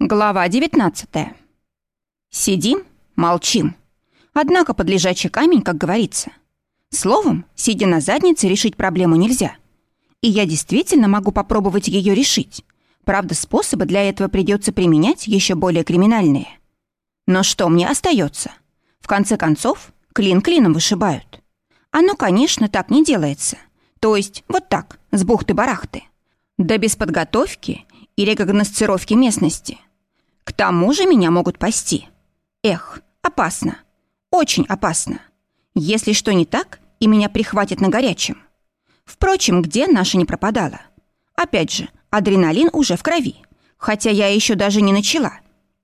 Глава 19. Сидим, молчим. Однако под лежачий камень, как говорится. Словом, сидя на заднице, решить проблему нельзя. И я действительно могу попробовать ее решить. Правда, способы для этого придется применять еще более криминальные. Но что мне остается? В конце концов, клин клином вышибают. Оно, конечно, так не делается. То есть вот так, с бухты-барахты. Да без подготовки и рекогносцировки местности. К тому же меня могут пасти. Эх, опасно. Очень опасно. Если что не так, и меня прихватит на горячем. Впрочем, где наша не пропадала? Опять же, адреналин уже в крови. Хотя я еще даже не начала.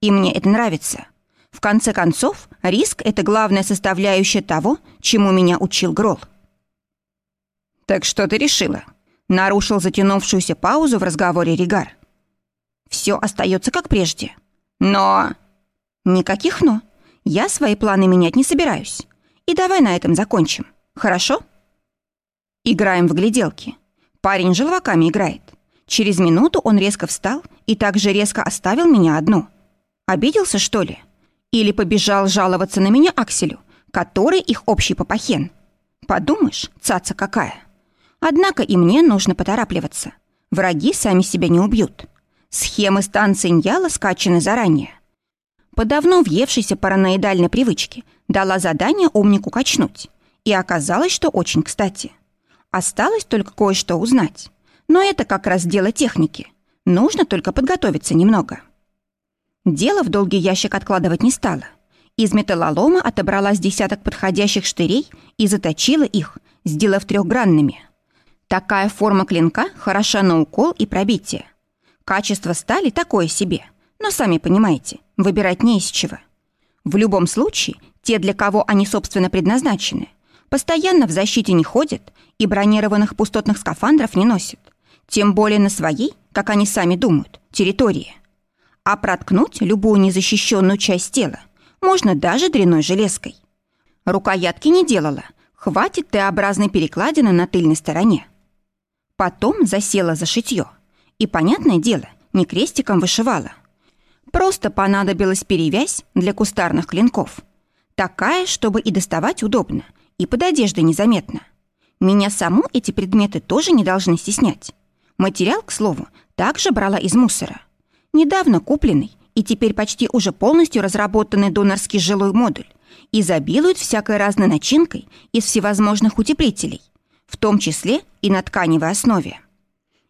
И мне это нравится. В конце концов, риск — это главная составляющая того, чему меня учил Грол. «Так что ты решила?» Нарушил затянувшуюся паузу в разговоре Ригар. «Все остается как прежде. Но...» «Никаких «но». Я свои планы менять не собираюсь. И давай на этом закончим. Хорошо?» Играем в гляделки. Парень желваками играет. Через минуту он резко встал и также резко оставил меня одну. Обиделся, что ли? Или побежал жаловаться на меня Акселю, который их общий папахен? Подумаешь, цаца какая. Однако и мне нужно поторапливаться. Враги сами себя не убьют. Схемы станции Ньяла скачаны заранее. По давно въевшейся параноидальной привычке дала задание умнику качнуть. И оказалось, что очень кстати. Осталось только кое-что узнать. Но это как раз дело техники. Нужно только подготовиться немного. Дело в долгий ящик откладывать не стала. Из металлолома отобрала с десяток подходящих штырей и заточила их, сделав трехгранными. Такая форма клинка хороша на укол и пробитие. Качество стали такое себе, но сами понимаете, выбирать не из чего. В любом случае, те, для кого они, собственно, предназначены, постоянно в защите не ходят и бронированных пустотных скафандров не носят. Тем более на своей, как они сами думают, территории. А проткнуть любую незащищенную часть тела можно даже дряной железкой. Рукоятки не делала, хватит Т-образной перекладины на тыльной стороне. Потом засела за шитье – и, понятное дело, не крестиком вышивала. Просто понадобилась перевязь для кустарных клинков. Такая, чтобы и доставать удобно, и под одеждой незаметно. Меня саму эти предметы тоже не должны стеснять. Материал, к слову, также брала из мусора. Недавно купленный и теперь почти уже полностью разработанный донорский жилой модуль изобилует всякой разной начинкой из всевозможных утеплителей, в том числе и на тканевой основе.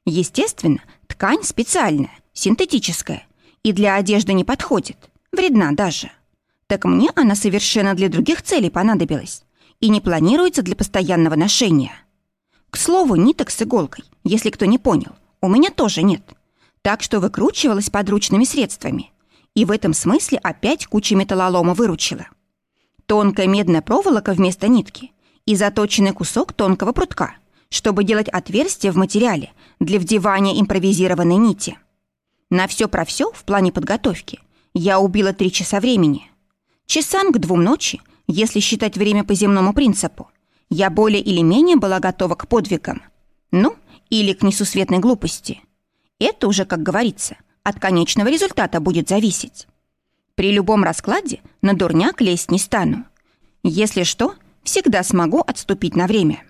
Естественно, Ткань специальная, синтетическая, и для одежды не подходит, вредна даже. Так мне она совершенно для других целей понадобилась и не планируется для постоянного ношения. К слову, ниток с иголкой, если кто не понял, у меня тоже нет. Так что выкручивалась подручными средствами. И в этом смысле опять куча металлолома выручила. Тонкая медная проволока вместо нитки и заточенный кусок тонкого прутка, чтобы делать отверстие в материале для вдевания импровизированной нити. На все про все в плане подготовки я убила три часа времени. Часам к двум ночи, если считать время по земному принципу, я более или менее была готова к подвигам. Ну, или к несусветной глупости. Это уже, как говорится, от конечного результата будет зависеть. При любом раскладе на дурняк лезть не стану. Если что, всегда смогу отступить на время.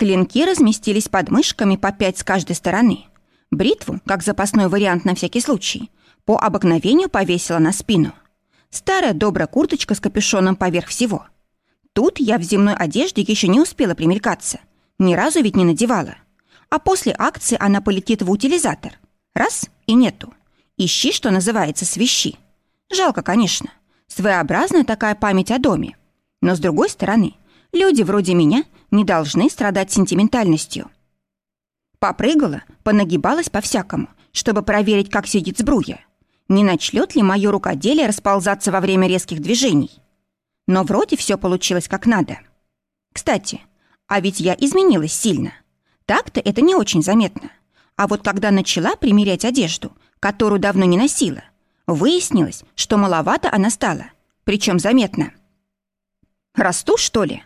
Клинки разместились под мышками по пять с каждой стороны. Бритву, как запасной вариант на всякий случай, по обыкновению повесила на спину. Старая добрая курточка с капюшоном поверх всего. Тут я в земной одежде еще не успела примелькаться. Ни разу ведь не надевала. А после акции она полетит в утилизатор. Раз — и нету. Ищи, что называется, свищи. Жалко, конечно. Своеобразная такая память о доме. Но, с другой стороны, люди вроде меня — не должны страдать сентиментальностью. Попрыгала, понагибалась по-всякому, чтобы проверить, как сидит сбруя. Не начнет ли мое рукоделие расползаться во время резких движений? Но вроде все получилось как надо. Кстати, а ведь я изменилась сильно. Так-то это не очень заметно. А вот когда начала примерять одежду, которую давно не носила, выяснилось, что маловато она стала, причем заметно. Расту, что ли?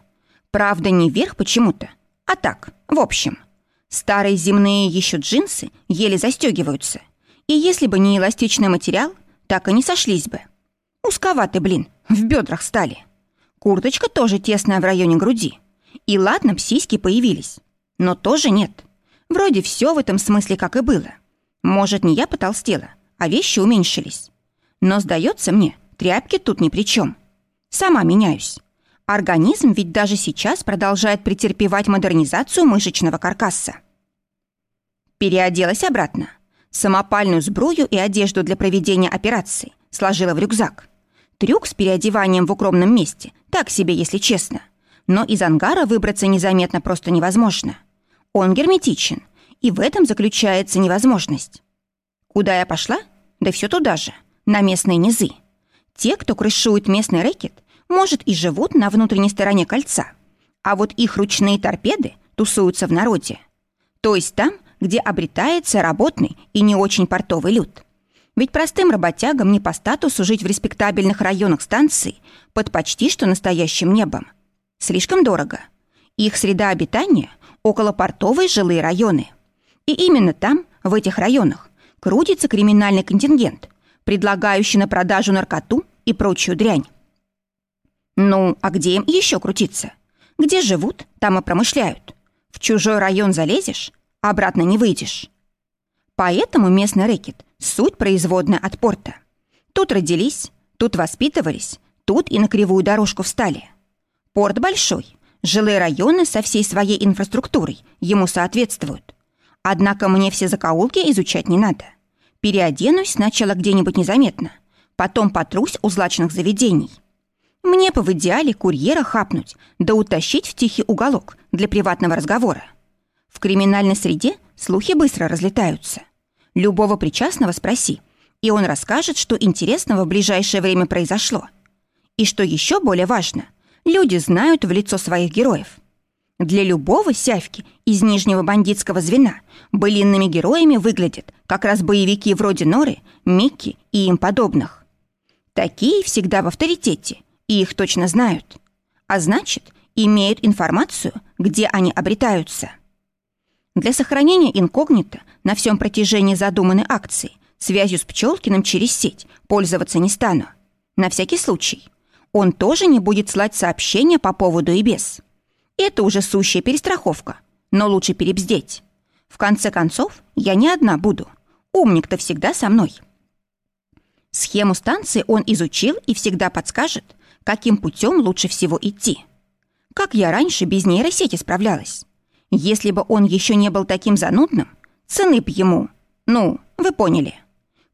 Правда, не вверх почему-то, а так, в общем. Старые земные еще джинсы еле застегиваются. И если бы не эластичный материал, так и не сошлись бы. Узковаты, блин, в бедрах стали. Курточка тоже тесная в районе груди. И ладно, сиськи появились. Но тоже нет. Вроде все в этом смысле как и было. Может, не я потолстела, а вещи уменьшились. Но, сдается мне, тряпки тут ни при чем. Сама меняюсь. Организм ведь даже сейчас продолжает претерпевать модернизацию мышечного каркаса. Переоделась обратно. Самопальную сбрую и одежду для проведения операции сложила в рюкзак. Трюк с переодеванием в укромном месте так себе, если честно. Но из ангара выбраться незаметно просто невозможно. Он герметичен, и в этом заключается невозможность. Куда я пошла? Да все туда же, на местные низы. Те, кто крышует местный рэкет, может, и живут на внутренней стороне кольца. А вот их ручные торпеды тусуются в народе. То есть там, где обретается работный и не очень портовый люд. Ведь простым работягам не по статусу жить в респектабельных районах станции под почти что настоящим небом. Слишком дорого. Их среда обитания – околопортовые жилые районы. И именно там, в этих районах, крутится криминальный контингент, предлагающий на продажу наркоту и прочую дрянь. Ну, а где им еще крутиться? Где живут, там и промышляют. В чужой район залезешь, обратно не выйдешь. Поэтому местный рэкет – суть производная от порта. Тут родились, тут воспитывались, тут и на кривую дорожку встали. Порт большой, жилые районы со всей своей инфраструктурой ему соответствуют. Однако мне все закоулки изучать не надо. Переоденусь сначала где-нибудь незаметно, потом потрусь у злачных заведений – мне бы в идеале курьера хапнуть, да утащить в тихий уголок для приватного разговора. В криминальной среде слухи быстро разлетаются. Любого причастного спроси, и он расскажет, что интересного в ближайшее время произошло. И что еще более важно, люди знают в лицо своих героев. Для любого сявки из нижнего бандитского звена былинными героями выглядят как раз боевики вроде Норы, Микки и им подобных. Такие всегда в авторитете и их точно знают. А значит, имеют информацию, где они обретаются. Для сохранения инкогнито на всем протяжении задуманной акции связью с Пчелкиным через сеть пользоваться не стану. На всякий случай. Он тоже не будет слать сообщения по поводу и без. Это уже сущая перестраховка, но лучше перебздеть. В конце концов, я не одна буду. Умник-то всегда со мной. Схему станции он изучил и всегда подскажет, каким путем лучше всего идти. Как я раньше без нейросети справлялась? Если бы он еще не был таким занудным, цены б ему, ну, вы поняли.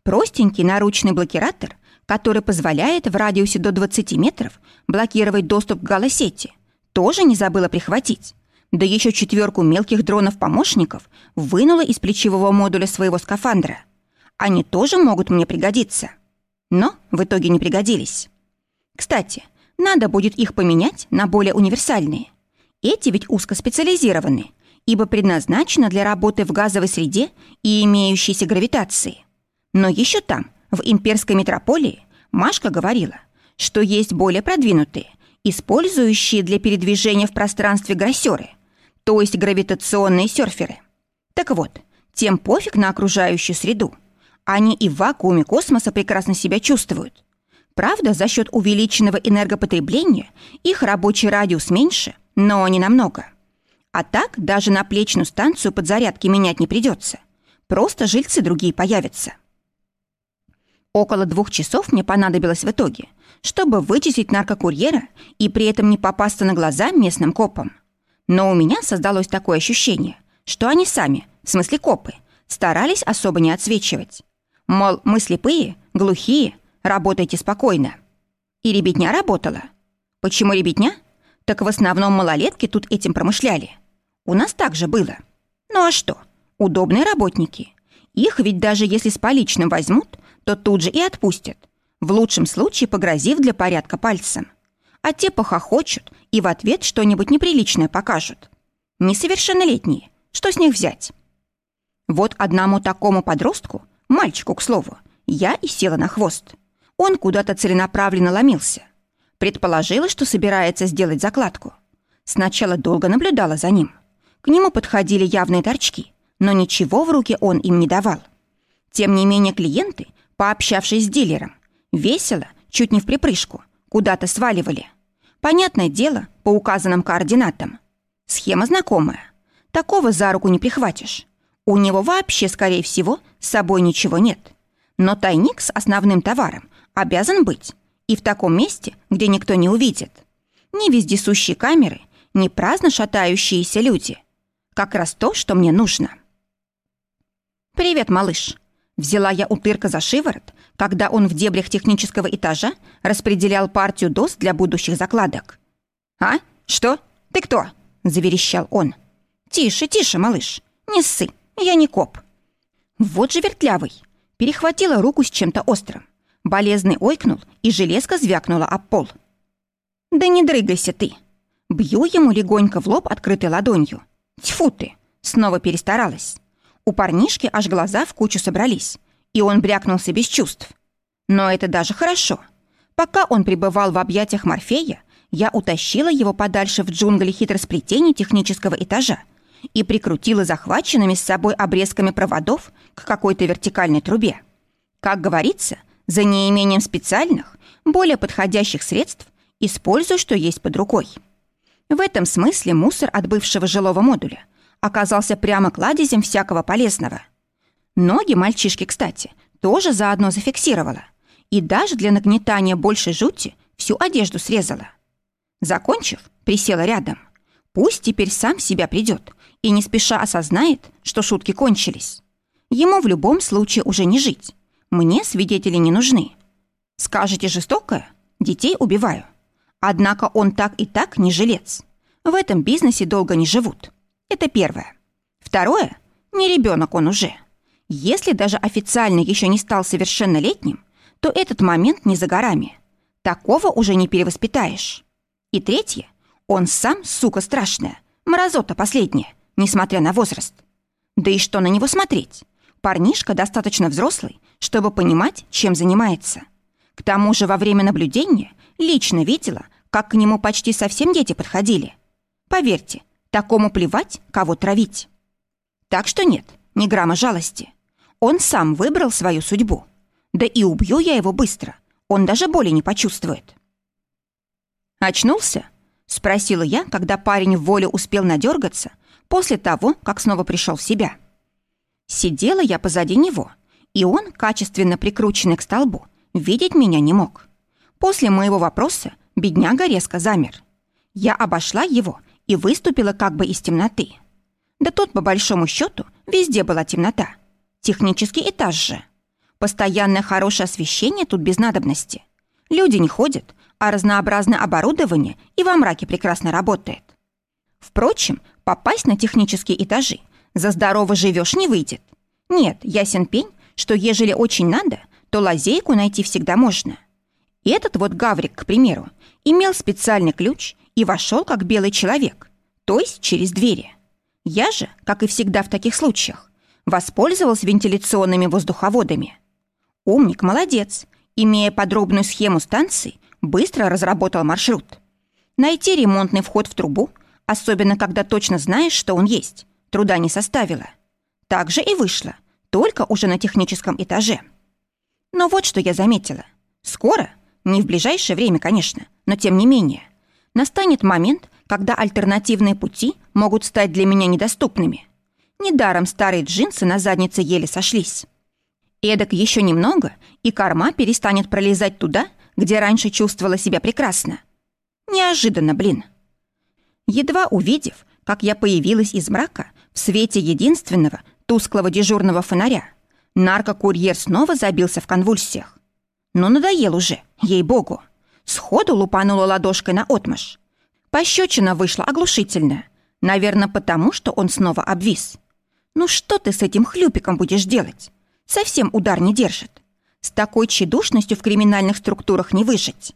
Простенький наручный блокиратор, который позволяет в радиусе до 20 метров блокировать доступ к голосети, тоже не забыла прихватить. Да еще четверку мелких дронов-помощников вынула из плечевого модуля своего скафандра. Они тоже могут мне пригодиться. Но в итоге не пригодились. Кстати, надо будет их поменять на более универсальные. Эти ведь узкоспециализированы, ибо предназначены для работы в газовой среде и имеющейся гравитации. Но еще там, в имперской метрополии, Машка говорила, что есть более продвинутые, использующие для передвижения в пространстве грассеры, то есть гравитационные серферы. Так вот, тем пофиг на окружающую среду. Они и в вакууме космоса прекрасно себя чувствуют. Правда, за счет увеличенного энергопотребления их рабочий радиус меньше, но не намного. А так даже на плечную станцию подзарядки менять не придется. Просто жильцы другие появятся. Около двух часов мне понадобилось в итоге, чтобы вычислить наркокурьера и при этом не попасться на глаза местным копам. Но у меня создалось такое ощущение, что они сами, в смысле копы, старались особо не отсвечивать. Мол, мы слепые, глухие, Работайте спокойно. И ребятня работала. Почему ребятня? Так в основном малолетки тут этим промышляли. У нас так же было. Ну а что? Удобные работники. Их ведь даже если с поличным возьмут, то тут же и отпустят. В лучшем случае погрозив для порядка пальцем. А те похохочут и в ответ что-нибудь неприличное покажут. Несовершеннолетние. Что с них взять? Вот одному такому подростку, мальчику, к слову, я и села на хвост. Он куда-то целенаправленно ломился. Предположила, что собирается сделать закладку. Сначала долго наблюдала за ним. К нему подходили явные торчки, но ничего в руки он им не давал. Тем не менее клиенты, пообщавшись с дилером, весело, чуть не в припрыжку, куда-то сваливали. Понятное дело, по указанным координатам. Схема знакомая. Такого за руку не прихватишь. У него вообще, скорее всего, с собой ничего нет. Но тайник с основным товаром обязан быть. И в таком месте, где никто не увидит. Ни вездесущие камеры, ни праздно шатающиеся люди. Как раз то, что мне нужно. «Привет, малыш!» Взяла я утырка за шиворот, когда он в дебрях технического этажа распределял партию доз для будущих закладок. «А? Что? Ты кто?» – заверещал он. «Тише, тише, малыш, не ссы, я не коп». Вот же вертлявый. Перехватила руку с чем-то острым. Болезный ойкнул, и железка звякнула об пол. «Да не дрыгайся ты!» Бью ему легонько в лоб открытой ладонью. Тьфу ты! Снова перестаралась. У парнишки аж глаза в кучу собрались, и он брякнулся без чувств. Но это даже хорошо. Пока он пребывал в объятиях Морфея, я утащила его подальше в джунгли хитросплетений технического этажа и прикрутила захваченными с собой обрезками проводов к какой-то вертикальной трубе. Как говорится, за неимением специальных, более подходящих средств используй, что есть под рукой. В этом смысле мусор от бывшего жилого модуля оказался прямо кладезем всякого полезного. Ноги мальчишки, кстати, тоже заодно зафиксировала. И даже для нагнетания большей жути всю одежду срезала. Закончив, присела рядом. Пусть теперь сам себя придет и не спеша осознает, что шутки кончились. Ему в любом случае уже не жить. Мне свидетели не нужны. Скажете жестокое? Детей убиваю. Однако он так и так не жилец. В этом бизнесе долго не живут. Это первое. Второе. Не ребенок он уже. Если даже официально еще не стал совершеннолетним, то этот момент не за горами. Такого уже не перевоспитаешь. И третье. Он сам, сука страшная, мразота последняя, несмотря на возраст. Да и что на него смотреть? Парнишка достаточно взрослый, чтобы понимать, чем занимается. К тому же во время наблюдения лично видела, как к нему почти совсем дети подходили. Поверьте, такому плевать, кого травить. Так что нет, ни грамма жалости. Он сам выбрал свою судьбу. Да и убью я его быстро. Он даже боли не почувствует. «Очнулся?» — спросила я, когда парень в волю успел надергаться после того, как снова пришел в себя. Сидела я позади него, и он, качественно прикрученный к столбу, видеть меня не мог. После моего вопроса бедняга резко замер. Я обошла его и выступила как бы из темноты. Да тут, по большому счету, везде была темнота. Технический этаж же. Постоянное хорошее освещение тут без надобности. Люди не ходят, а разнообразное оборудование и во мраке прекрасно работает. Впрочем, попасть на технические этажи за здорово живешь не выйдет. Нет, ясен пень, что ежели очень надо, то лазейку найти всегда можно. Этот вот Гаврик, к примеру, имел специальный ключ и вошел как белый человек, то есть через двери. Я же, как и всегда в таких случаях, воспользовалась вентиляционными воздуховодами. Умник молодец, имея подробную схему станции, быстро разработал маршрут. Найти ремонтный вход в трубу, особенно когда точно знаешь, что он есть, труда не составило. Так же и вышло, только уже на техническом этаже. Но вот что я заметила. Скоро, не в ближайшее время, конечно, но тем не менее, настанет момент, когда альтернативные пути могут стать для меня недоступными. Недаром старые джинсы на заднице еле сошлись. Эдак еще немного, и корма перестанет пролезать туда, где раньше чувствовала себя прекрасно. Неожиданно, блин. Едва увидев, как я появилась из мрака в свете единственного тусклого дежурного фонаря, наркокурьер снова забился в конвульсиях. Ну, надоел уже, ей-богу. Сходу лупанула ладошкой на отмаш. Пощечина вышла оглушительная. Наверное, потому, что он снова обвис. Ну что ты с этим хлюпиком будешь делать? Совсем удар не держит. С такой тщедушностью в криминальных структурах не выжить.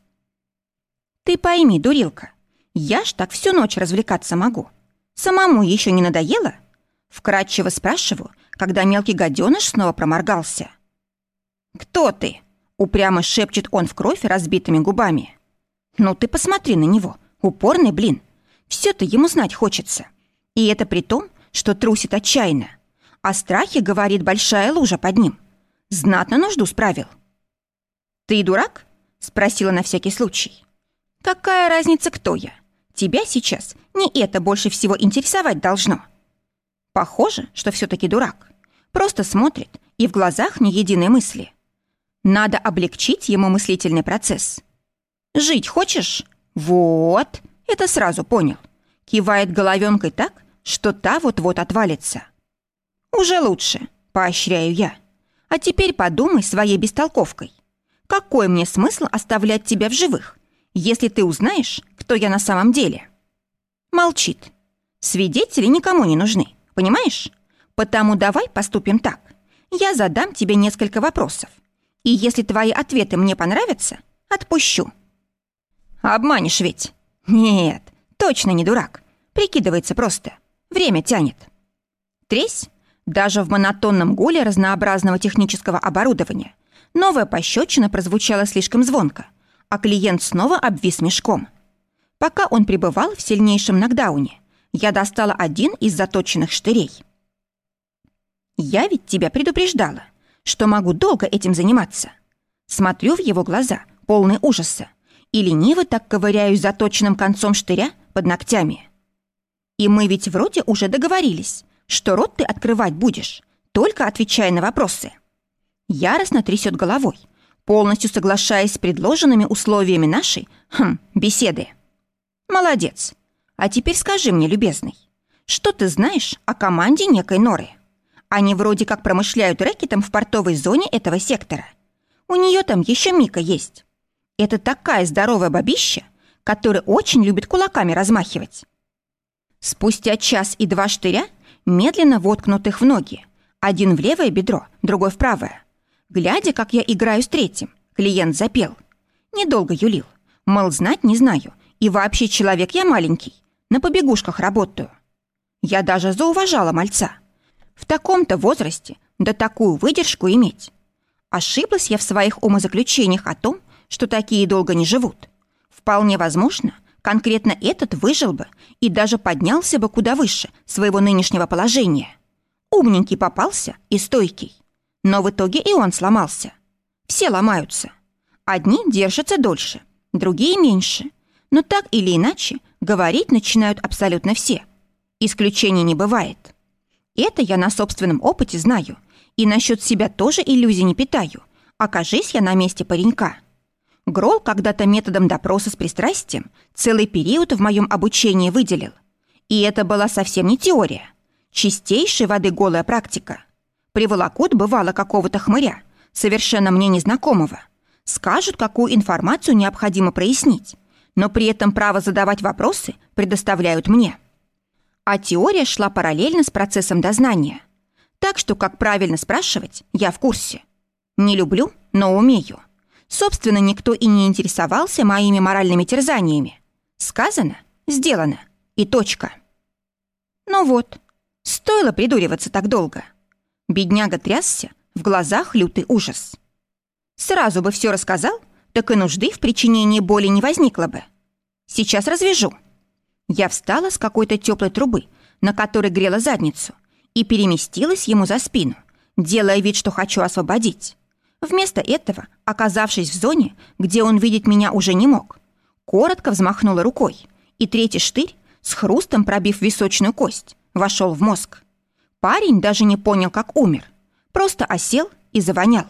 Ты пойми, дурилка, я ж так всю ночь развлекаться могу. Самому еще не надоело? Вкратчиво спрашиваю, когда мелкий гаденыш снова проморгался. «Кто ты?» — упрямо шепчет он в кровь разбитыми губами. «Ну ты посмотри на него, упорный блин. Все-то ему знать хочется. И это при том, что трусит отчаянно. О страхе говорит большая лужа под ним. Знатно нужду справил. «Ты дурак?» — спросила на всякий случай. «Какая разница, кто я? Тебя сейчас не это больше всего интересовать должно». Похоже, что все-таки дурак. Просто смотрит, и в глазах ни единой мысли. Надо облегчить ему мыслительный процесс. «Жить хочешь?» «Вот!» Это сразу понял. Кивает головенкой так, что та вот-вот отвалится. «Уже лучше», — поощряю я. «А теперь подумай своей бестолковкой. Какой мне смысл оставлять тебя в живых, если ты узнаешь, кто я на самом деле?» Молчит. Свидетели никому не нужны, понимаешь? Потому давай поступим так. Я задам тебе несколько вопросов. И если твои ответы мне понравятся, отпущу. Обманешь ведь? Нет, точно не дурак. Прикидывается просто. Время тянет. Тресь? Даже в монотонном гуле разнообразного технического оборудования новая пощечина прозвучала слишком звонко, а клиент снова обвис мешком. Пока он пребывал в сильнейшем нокдауне, я достала один из заточенных штырей. «Я ведь тебя предупреждала, что могу долго этим заниматься». Смотрю в его глаза, полные ужаса, и лениво так ковыряюсь заточенным концом штыря под ногтями. И мы ведь вроде уже договорились, что рот ты открывать будешь, только отвечая на вопросы. Яростно трясет головой, полностью соглашаясь с предложенными условиями нашей, хм, беседы. Молодец. А теперь скажи мне, любезный, что ты знаешь о команде некой Норы? Они вроде как промышляют рэкетом в портовой зоне этого сектора. У нее там еще Мика есть. Это такая здоровая бабища, которая очень любит кулаками размахивать. Спустя час и два штыря, медленно воткнутых в ноги, один в левое бедро, другой в правое. Глядя, как я играю с третьим, клиент запел. Недолго юлил. Мол, знать не знаю. И вообще человек я маленький. На побегушках работаю. Я даже зауважала мальца. В таком-то возрасте да такую выдержку иметь. Ошиблась я в своих умозаключениях о том, что такие долго не живут. Вполне возможно, конкретно этот выжил бы и даже поднялся бы куда выше своего нынешнего положения. Умненький попался и стойкий. Но в итоге и он сломался. Все ломаются. Одни держатся дольше, другие меньше. Но так или иначе, говорить начинают абсолютно все. Исключений не бывает. Это я на собственном опыте знаю. И насчет себя тоже иллюзий не питаю. Окажись я на месте паренька. Грол когда-то методом допроса с пристрастием целый период в моем обучении выделил. И это была совсем не теория. Чистейшей воды голая практика. Приволокут бывало какого-то хмыря, совершенно мне незнакомого. Скажут, какую информацию необходимо прояснить, но при этом право задавать вопросы предоставляют мне. А теория шла параллельно с процессом дознания. Так что, как правильно спрашивать, я в курсе. Не люблю, но умею. Собственно, никто и не интересовался моими моральными терзаниями. Сказано, сделано. И точка. Ну вот, стоило придуриваться так долго. Бедняга трясся, в глазах лютый ужас. Сразу бы все рассказал, так и нужды в причинении боли не возникло бы. Сейчас развяжу. Я встала с какой-то теплой трубы, на которой грела задницу, и переместилась ему за спину, делая вид, что хочу освободить. Вместо этого, оказавшись в зоне, где он видеть меня уже не мог, коротко взмахнула рукой, и третий штырь, с хрустом пробив височную кость, вошел в мозг. Парень даже не понял, как умер, просто осел и завонял,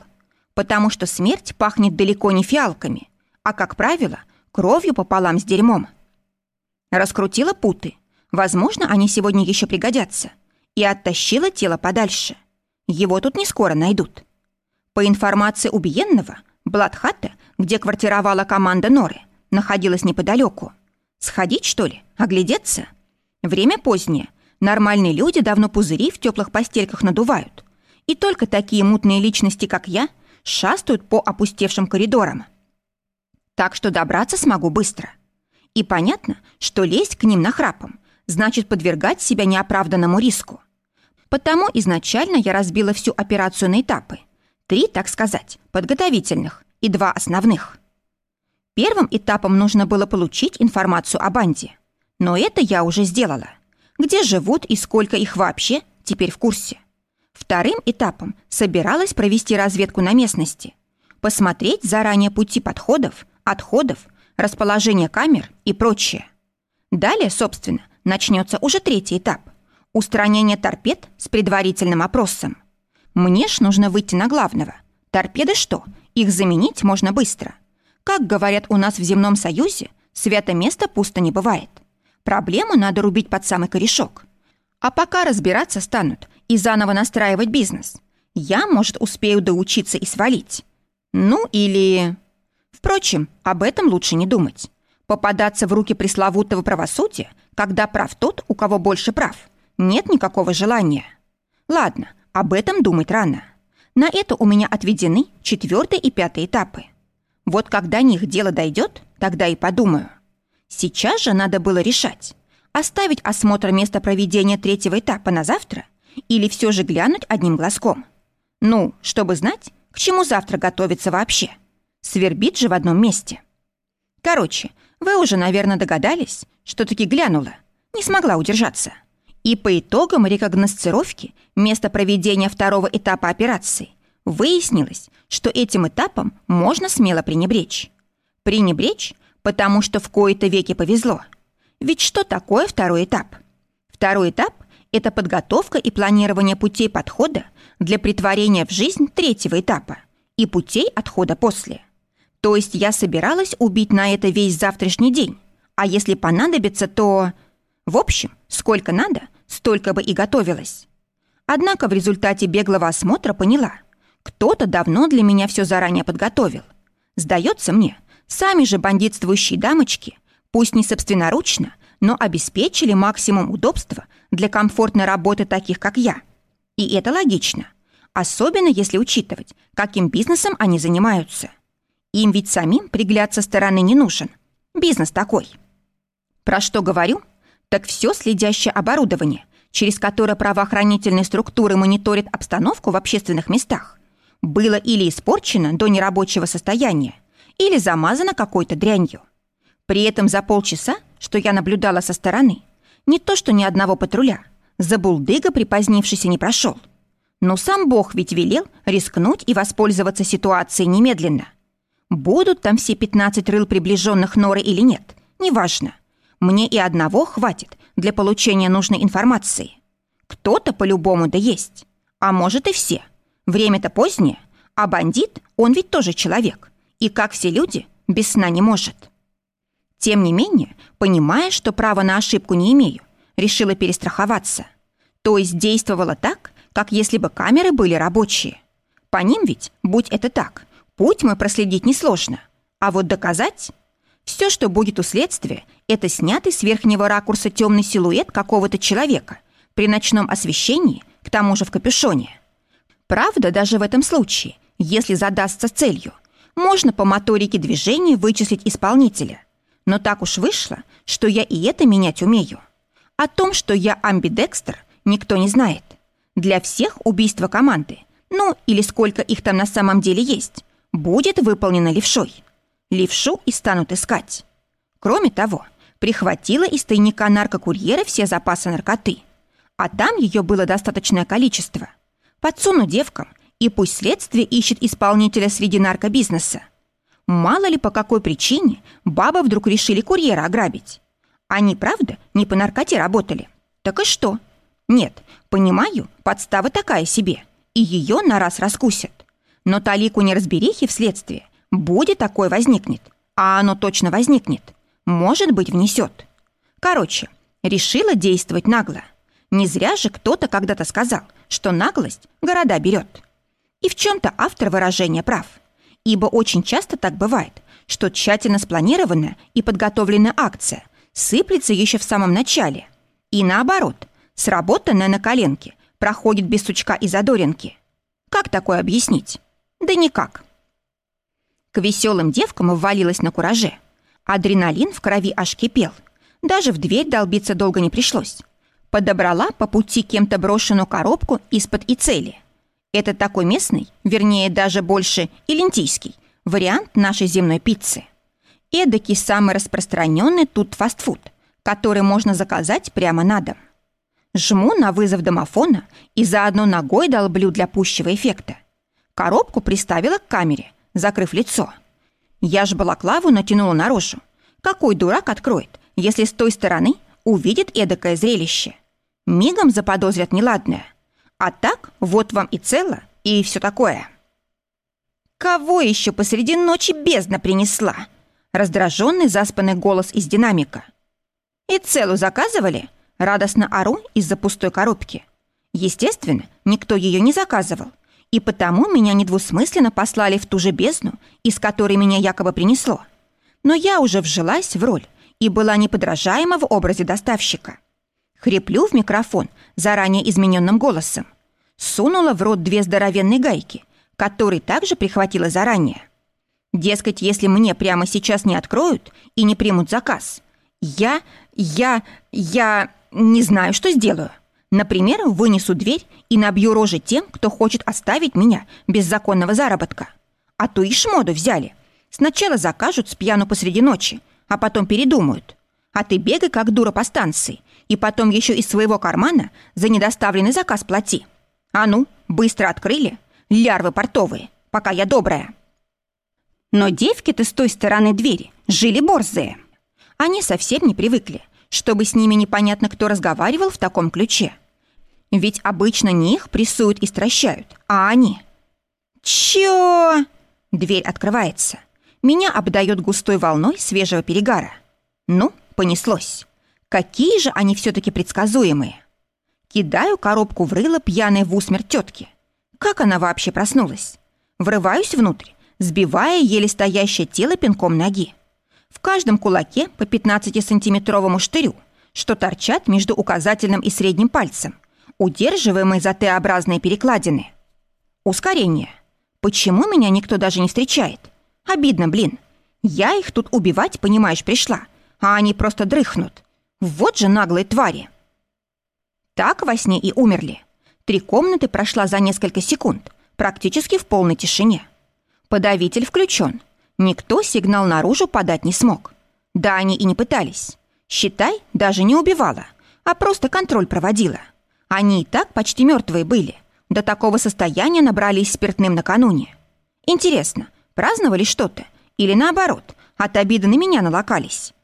потому что смерть пахнет далеко не фиалками, а, как правило, кровью пополам с дерьмом. Раскрутила путы, возможно, они сегодня еще пригодятся, и оттащила тело подальше. Его тут не скоро найдут. По информации убиенного, Бладхатта, где квартировала команда Норы, находилась неподалеку. Сходить, что ли? Оглядеться? Время позднее. Нормальные люди давно пузыри в теплых постельках надувают. И только такие мутные личности, как я, шастают по опустевшим коридорам. Так что добраться смогу быстро. И понятно, что лезть к ним нахрапом значит подвергать себя неоправданному риску. Потому изначально я разбила всю операцию на этапы – Три, так сказать, подготовительных и два основных. Первым этапом нужно было получить информацию о банде. Но это я уже сделала. Где живут и сколько их вообще, теперь в курсе. Вторым этапом собиралась провести разведку на местности, посмотреть заранее пути подходов, отходов, расположение камер и прочее. Далее, собственно, начнется уже третий этап – устранение торпед с предварительным опросом. Мне ж нужно выйти на главного. Торпеды что? Их заменить можно быстро. Как говорят у нас в земном союзе, свято место пусто не бывает. Проблему надо рубить под самый корешок. А пока разбираться станут и заново настраивать бизнес, я, может, успею доучиться и свалить. Ну или... Впрочем, об этом лучше не думать. Попадаться в руки пресловутого правосудия, когда прав тот, у кого больше прав, нет никакого желания. Ладно, об этом думать рано. На это у меня отведены четвертый и пятый этапы. Вот когда них дело дойдет, тогда и подумаю. Сейчас же надо было решать, оставить осмотр места проведения третьего этапа на завтра или все же глянуть одним глазком. Ну, чтобы знать, к чему завтра готовиться вообще. Свербит же в одном месте. Короче, вы уже, наверное, догадались, что таки глянула, не смогла удержаться. И по итогам рекогносцировки места проведения второго этапа операции выяснилось, что этим этапом можно смело пренебречь. Пренебречь, потому что в кои-то веки повезло. Ведь что такое второй этап? Второй этап – это подготовка и планирование путей подхода для притворения в жизнь третьего этапа и путей отхода после. То есть я собиралась убить на это весь завтрашний день, а если понадобится, то... В общем, сколько надо, столько бы и готовилась. Однако в результате беглого осмотра поняла, кто-то давно для меня все заранее подготовил. Сдается мне, сами же бандитствующие дамочки, пусть не собственноручно, но обеспечили максимум удобства для комфортной работы таких, как я. И это логично. Особенно если учитывать, каким бизнесом они занимаются. Им ведь самим пригляд со стороны не нужен. Бизнес такой. Про что говорю? Так все следящее оборудование, через которое правоохранительные структуры мониторят обстановку в общественных местах, было или испорчено до нерабочего состояния, или замазано какой-то дрянью. При этом за полчаса, что я наблюдала со стороны, не то что ни одного патруля, за булдыга припозднившийся не прошел. Но сам Бог ведь велел рискнуть и воспользоваться ситуацией немедленно. Будут там все 15 рыл приближенных Норы или нет, неважно. Мне и одного хватит для получения нужной информации. Кто-то по-любому да есть. А может и все. Время-то позднее, а бандит, он ведь тоже человек. И, как все люди, без сна не может. Тем не менее, понимая, что права на ошибку не имею, решила перестраховаться. То есть действовала так, как если бы камеры были рабочие. По ним ведь, будь это так, путь мы проследить несложно. А вот доказать... Все, что будет у следствия, это снятый с верхнего ракурса темный силуэт какого-то человека при ночном освещении, к тому же в капюшоне. Правда, даже в этом случае, если задастся целью, можно по моторике движения вычислить исполнителя. Но так уж вышло, что я и это менять умею. О том, что я амбидекстер, никто не знает. Для всех убийство команды, ну или сколько их там на самом деле есть, будет выполнено левшой. Левшу и станут искать. Кроме того, прихватила из тайника наркокурьера все запасы наркоты. А там ее было достаточное количество. Подсуну девкам, и пусть следствие ищет исполнителя среди наркобизнеса. Мало ли по какой причине бабы вдруг решили курьера ограбить. Они, правда, не по наркоте работали. Так и что? Нет, понимаю, подстава такая себе, и ее на раз раскусят. Но талику неразберихи в следствии будет такое возникнет, а оно точно возникнет. Может быть, внесет. Короче, решила действовать нагло. Не зря же кто-то когда-то сказал, что наглость города берет. И в чем-то автор выражения прав. Ибо очень часто так бывает, что тщательно спланированная и подготовленная акция сыплется еще в самом начале. И наоборот, сработанная на коленке проходит без сучка и задоринки. Как такое объяснить? Да никак. К веселым девкам ввалилась на кураже. Адреналин в крови аж кипел. Даже в дверь долбиться долго не пришлось. Подобрала по пути кем-то брошенную коробку из-под и цели. Это такой местный, вернее, даже больше илентийский, вариант нашей земной пиццы. Эдакий самый распространенный тут фастфуд, который можно заказать прямо на дом. Жму на вызов домофона и заодно ногой долблю для пущего эффекта. Коробку приставила к камере, закрыв лицо. Я ж балаклаву натянула на рожу. Какой дурак откроет, если с той стороны увидит эдакое зрелище? Мигом заподозрят неладное. А так, вот вам и цело, и все такое. Кого еще посреди ночи бездна принесла? Раздраженный заспанный голос из динамика. И целу заказывали? Радостно ору из-за пустой коробки. Естественно, никто ее не заказывал. И потому меня недвусмысленно послали в ту же бездну, из которой меня якобы принесло. Но я уже вжилась в роль и была неподражаема в образе доставщика. Хриплю в микрофон заранее измененным голосом. Сунула в рот две здоровенные гайки, которые также прихватила заранее. Дескать, если мне прямо сейчас не откроют и не примут заказ, я, я, я не знаю, что сделаю. Например, вынесу дверь и набью рожи тем, кто хочет оставить меня без законного заработка. А то и шмоду взяли. Сначала закажут с пьяну посреди ночи, а потом передумают. А ты бегай, как дура по станции, и потом еще из своего кармана за недоставленный заказ плати. А ну, быстро открыли. Лярвы портовые, пока я добрая. Но девки-то с той стороны двери жили борзые. Они совсем не привыкли, чтобы с ними непонятно кто разговаривал в таком ключе. Ведь обычно не их прессуют и стращают, а они. Чё? Дверь открывается. Меня обдает густой волной свежего перегара. Ну, понеслось. Какие же они все-таки предсказуемые. Кидаю коробку в рыло пьяной в усмерть тетки. Как она вообще проснулась? Врываюсь внутрь, сбивая еле стоящее тело пинком ноги. В каждом кулаке по 15-сантиметровому штырю, что торчат между указательным и средним пальцем, удерживаемые за Т-образные перекладины. Ускорение. Почему меня никто даже не встречает? Обидно, блин. Я их тут убивать, понимаешь, пришла, а они просто дрыхнут. Вот же наглые твари. Так во сне и умерли. Три комнаты прошла за несколько секунд, практически в полной тишине. Подавитель включен. Никто сигнал наружу подать не смог. Да они и не пытались. Считай, даже не убивала, а просто контроль проводила. Они и так почти мертвые были. До такого состояния набрались спиртным накануне. Интересно, праздновали что-то? Или наоборот, от обиды на меня налокались?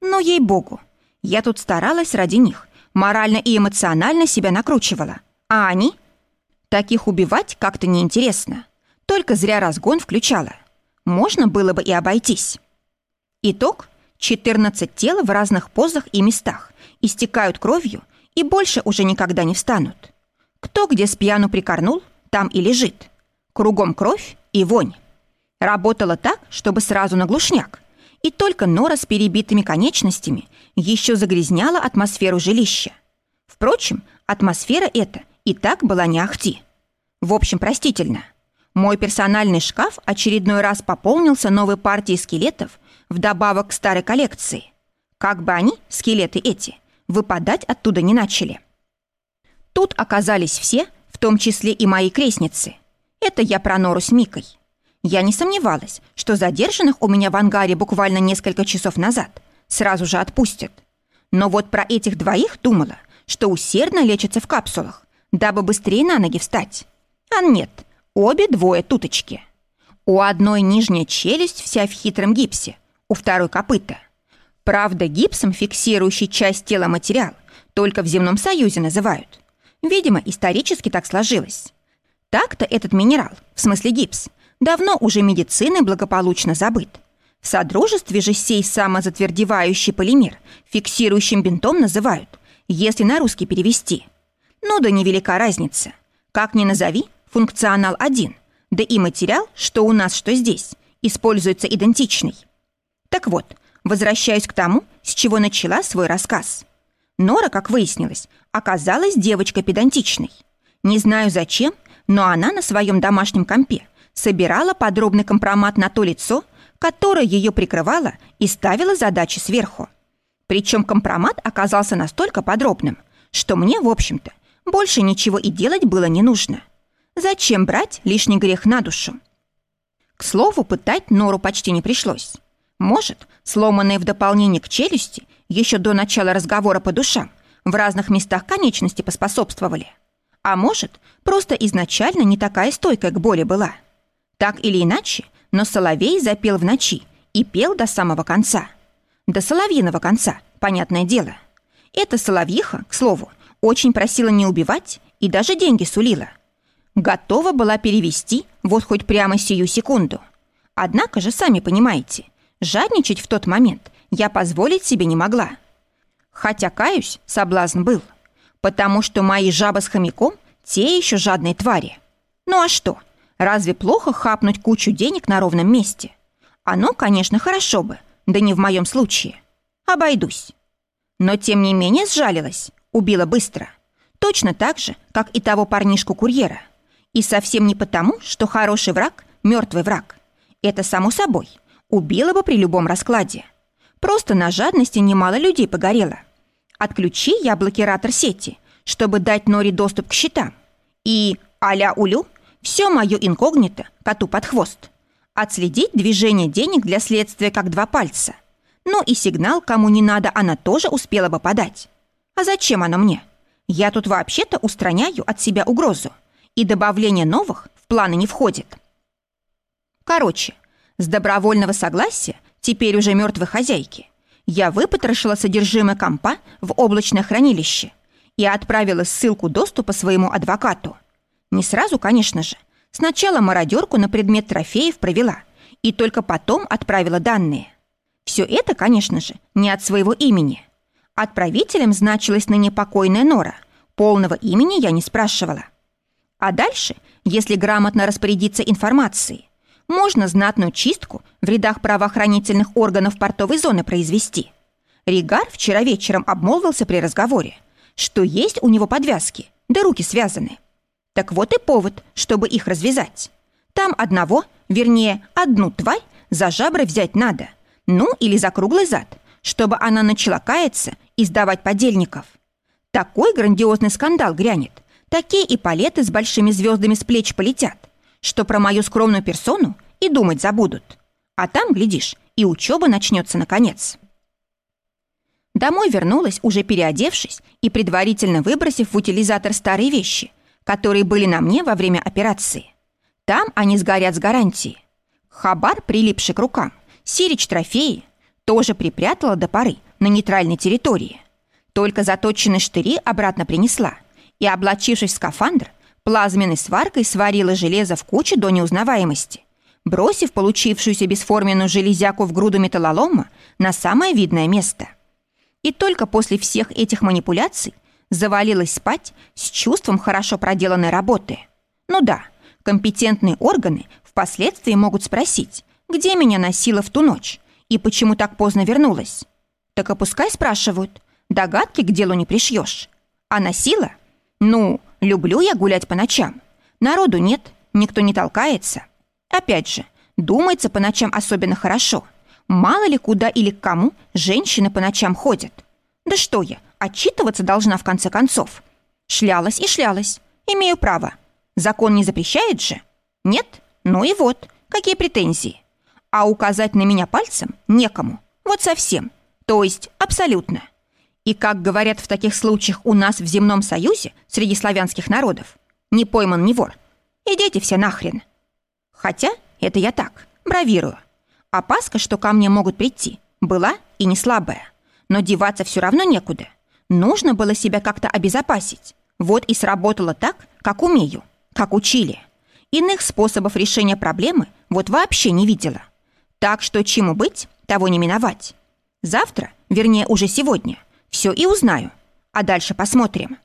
Но, ей-богу, я тут старалась ради них, морально и эмоционально себя накручивала. А они? Таких убивать как-то неинтересно. Только зря разгон включала. Можно было бы и обойтись. Итог. 14 тел в разных позах и местах истекают кровью и больше уже никогда не встанут. Кто где с пьяну прикорнул, там и лежит. Кругом кровь и вонь. Работала так, чтобы сразу на глушняк. И только нора с перебитыми конечностями еще загрязняла атмосферу жилища. Впрочем, атмосфера эта и так была не ахти. В общем, простительно. Мой персональный шкаф очередной раз пополнился новой партией скелетов вдобавок к старой коллекции. Как бы они, скелеты эти, выпадать оттуда не начали. Тут оказались все, в том числе и мои крестницы. Это я про Нору с Микой. Я не сомневалась, что задержанных у меня в ангаре буквально несколько часов назад сразу же отпустят. Но вот про этих двоих думала, что усердно лечатся в капсулах, дабы быстрее на ноги встать. А нет, обе двое туточки. У одной нижняя челюсть вся в хитром гипсе, у второй копыта. Правда, гипсом фиксирующий часть тела материал только в земном союзе называют. Видимо, исторически так сложилось. Так-то этот минерал, в смысле гипс, давно уже медициной благополучно забыт. В Содружестве же сей самозатвердевающий полимер фиксирующим бинтом называют, если на русский перевести. Ну да невелика разница. Как ни назови, функционал один, да и материал, что у нас, что здесь, используется идентичный. Так вот, возвращаюсь к тому, с чего начала свой рассказ. Нора, как выяснилось, оказалась девочкой педантичной. Не знаю зачем, но она на своем домашнем компе собирала подробный компромат на то лицо, которое ее прикрывало и ставила задачи сверху. Причем компромат оказался настолько подробным, что мне, в общем-то, больше ничего и делать было не нужно. Зачем брать лишний грех на душу? К слову, пытать Нору почти не пришлось. Может, сломанные в дополнение к челюсти, еще до начала разговора по душам, в разных местах конечности поспособствовали. А может, просто изначально не такая стойкая к боли была. Так или иначе, но Соловей запел в ночи и пел до самого конца. До соловьиного конца, понятное дело. Эта соловьиха, к слову, очень просила не убивать и даже деньги сулила. Готова была перевести вот хоть прямо сию секунду. Однако же, сами понимаете, жадничать в тот момент я позволить себе не могла. Хотя, каюсь, соблазн был. Потому что мои жабы с хомяком – те еще жадные твари. Ну а что, разве плохо хапнуть кучу денег на ровном месте? Оно, конечно, хорошо бы, да не в моем случае. Обойдусь. Но, тем не менее, сжалилась, убила быстро. Точно так же, как и того парнишку-курьера. И совсем не потому, что хороший враг – мертвый враг. Это само собой. Убила бы при любом раскладе. Просто на жадности немало людей погорело. Отключи я блокиратор сети, чтобы дать Нори доступ к счетам. И а-ля улю, все мое инкогнито коту под хвост. Отследить движение денег для следствия как два пальца. Ну и сигнал, кому не надо, она тоже успела бы подать. А зачем она мне? Я тут вообще-то устраняю от себя угрозу. И добавление новых в планы не входит. Короче, с добровольного согласия теперь уже мертвой хозяйки, я выпотрошила содержимое компа в облачное хранилище и отправила ссылку доступа своему адвокату. Не сразу, конечно же. Сначала мародерку на предмет трофеев провела и только потом отправила данные. Все это, конечно же, не от своего имени. Отправителем значилась ныне покойная Нора. Полного имени я не спрашивала. А дальше, если грамотно распорядиться информацией, можно знатную чистку в рядах правоохранительных органов портовой зоны произвести. Ригар вчера вечером обмолвился при разговоре, что есть у него подвязки, да руки связаны. Так вот и повод, чтобы их развязать. Там одного, вернее, одну тварь за жабры взять надо, ну или за круглый зад, чтобы она начала каяться и сдавать подельников. Такой грандиозный скандал грянет, такие и палеты с большими звездами с плеч полетят, что про мою скромную персону и думать забудут. А там, глядишь, и учеба начнется наконец. Домой вернулась, уже переодевшись и предварительно выбросив в утилизатор старые вещи, которые были на мне во время операции. Там они сгорят с гарантией. Хабар, прилипший к рукам, сирич трофеи, тоже припрятала до поры на нейтральной территории. Только заточенные штыри обратно принесла и, облачившись в скафандр, Плазменной сваркой сварила железо в кучу до неузнаваемости, бросив получившуюся бесформенную железяку в груду металлолома на самое видное место. И только после всех этих манипуляций завалилась спать с чувством хорошо проделанной работы. Ну да, компетентные органы впоследствии могут спросить, где меня носило в ту ночь и почему так поздно вернулась. Так опускай спрашивают. Догадки к делу не пришьешь. А носила? Ну, Люблю я гулять по ночам. Народу нет, никто не толкается. Опять же, думается по ночам особенно хорошо. Мало ли куда или к кому женщины по ночам ходят. Да что я, отчитываться должна в конце концов. Шлялась и шлялась. Имею право. Закон не запрещает же? Нет? Ну и вот, какие претензии. А указать на меня пальцем некому. Вот совсем. То есть абсолютно. И, как говорят в таких случаях у нас в земном союзе среди славянских народов, не пойман не вор. Идите все нахрен. Хотя это я так, бравирую. Опаска, что ко мне могут прийти, была и не слабая. Но деваться все равно некуда. Нужно было себя как-то обезопасить. Вот и сработало так, как умею, как учили. Иных способов решения проблемы вот вообще не видела. Так что чему быть, того не миновать. Завтра, вернее уже сегодня, все и узнаю. А дальше посмотрим.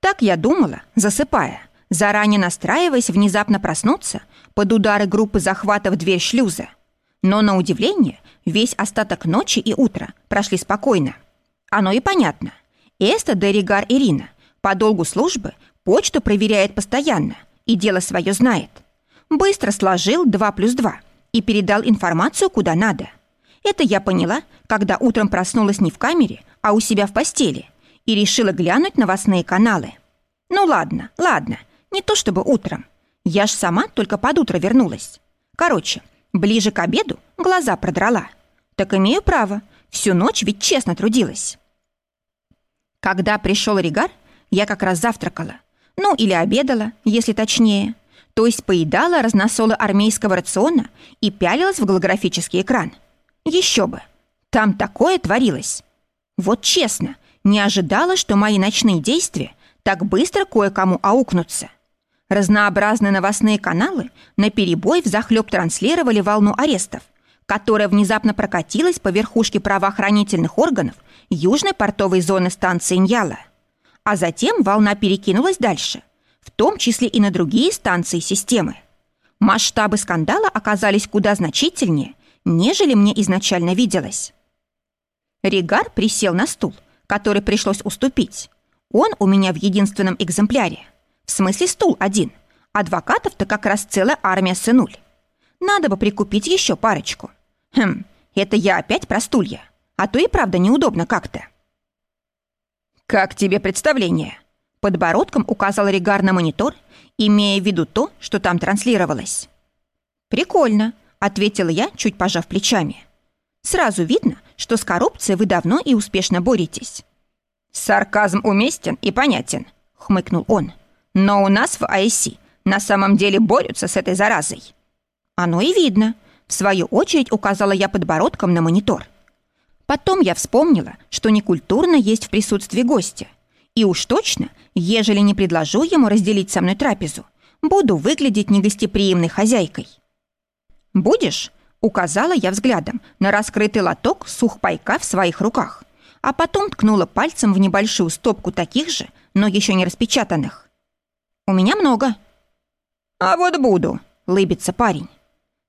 Так я думала, засыпая, заранее настраиваясь внезапно проснуться под удары группы захвата в дверь шлюза. Но, на удивление, весь остаток ночи и утра прошли спокойно. Оно и понятно. Эста Деригар Ирина по долгу службы почту проверяет постоянно и дело свое знает. Быстро сложил 2 плюс 2 и передал информацию куда надо – это я поняла, когда утром проснулась не в камере, а у себя в постели и решила глянуть новостные каналы. Ну ладно, ладно, не то чтобы утром. Я ж сама только под утро вернулась. Короче, ближе к обеду глаза продрала. Так имею право, всю ночь ведь честно трудилась. Когда пришел Ригар, я как раз завтракала. Ну, или обедала, если точнее. То есть поедала разносолы армейского рациона и пялилась в голографический экран. Еще бы. Там такое творилось. Вот честно, не ожидала, что мои ночные действия так быстро кое-кому аукнутся. Разнообразные новостные каналы наперебой взахлеб транслировали волну арестов, которая внезапно прокатилась по верхушке правоохранительных органов южной портовой зоны станции Ньяла. А затем волна перекинулась дальше, в том числе и на другие станции системы. Масштабы скандала оказались куда значительнее, нежели мне изначально виделось. Ригар присел на стул, который пришлось уступить. Он у меня в единственном экземпляре. В смысле стул один. Адвокатов-то как раз целая армия сынуль. Надо бы прикупить еще парочку. Хм, это я опять про стулья. А то и правда неудобно как-то. «Как тебе представление?» Подбородком указал Ригар на монитор, имея в виду то, что там транслировалось. «Прикольно», — ответила я, чуть пожав плечами. «Сразу видно, что с коррупцией вы давно и успешно боретесь». «Сарказм уместен и понятен», — хмыкнул он. «Но у нас в IC на самом деле борются с этой заразой». «Оно и видно», — в свою очередь указала я подбородком на монитор. Потом я вспомнила, что некультурно есть в присутствии гостя. И уж точно, ежели не предложу ему разделить со мной трапезу, буду выглядеть негостеприимной хозяйкой. «Будешь?» — указала я взглядом на раскрытый лоток сухпайка в своих руках, а потом ткнула пальцем в небольшую стопку таких же, но еще не распечатанных. «У меня много». «А вот буду», — лыбится парень.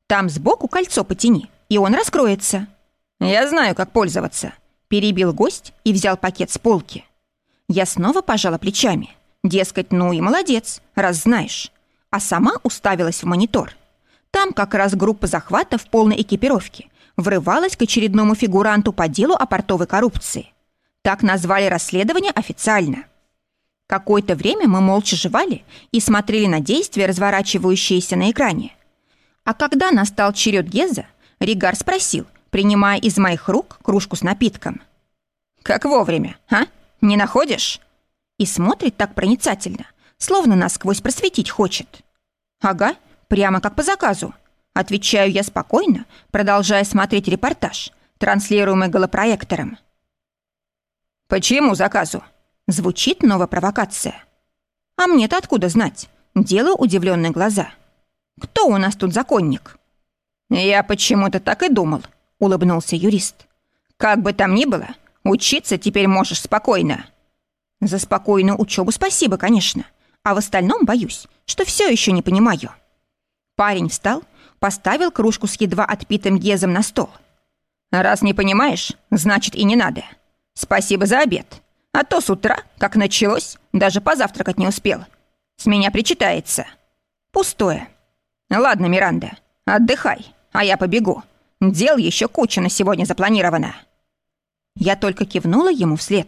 «Там сбоку кольцо потяни, и он раскроется». «Я знаю, как пользоваться», — перебил гость и взял пакет с полки. Я снова пожала плечами. Дескать, ну и молодец, раз знаешь. А сама уставилась в монитор. Там как раз группа захвата в полной экипировке врывалась к очередному фигуранту по делу о портовой коррупции. Так назвали расследование официально. Какое-то время мы молча жевали и смотрели на действия, разворачивающиеся на экране. А когда настал черед Геза, Ригар спросил, принимая из моих рук кружку с напитком. «Как вовремя, а? Не находишь?» И смотрит так проницательно, словно насквозь просветить хочет. «Ага, прямо как по заказу», отвечаю я спокойно, продолжая смотреть репортаж, транслируемый голопроектором. «Почему заказу?» Звучит новая провокация. «А мне-то откуда знать?» Делаю удивленные глаза. «Кто у нас тут законник?» «Я почему-то так и думал», улыбнулся юрист. Как бы там ни было, учиться теперь можешь спокойно. За спокойную учебу спасибо, конечно. А в остальном боюсь, что все еще не понимаю. Парень встал, поставил кружку с едва отпитым гезом на стол. Раз не понимаешь, значит и не надо. Спасибо за обед. А то с утра, как началось, даже позавтракать не успел. С меня причитается. Пустое. Ладно, Миранда, отдыхай, а я побегу. Дел еще куча на сегодня запланировано. Я только кивнула ему вслед.